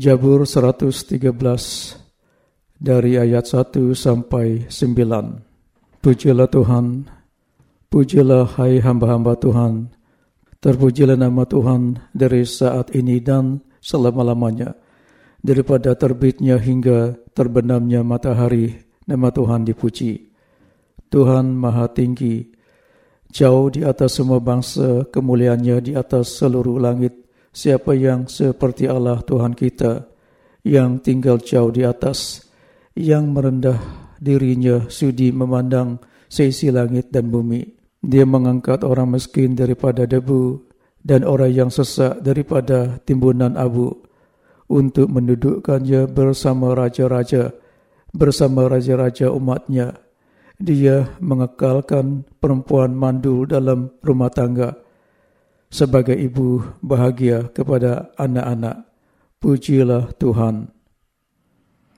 Jabur 113 dari ayat 1 sampai 9. Pujilah Tuhan, pujilah hai hamba-hamba Tuhan, terpujilah nama Tuhan dari saat ini dan selama-lamanya. Daripada terbitnya hingga terbenamnya matahari, nama Tuhan dipuji. Tuhan maha tinggi, jauh di atas semua bangsa, kemuliaannya di atas seluruh langit, siapa yang seperti Allah Tuhan kita yang tinggal jauh di atas yang merendah dirinya sudi memandang seisi langit dan bumi. Dia mengangkat orang miskin daripada debu dan orang yang sesak daripada timbunan abu untuk mendudukkannya bersama raja-raja bersama raja-raja umatnya. Dia mengekalkan perempuan mandul dalam rumah tangga sebagai ibu bahagia kepada anak-anak. Pujilah Tuhan.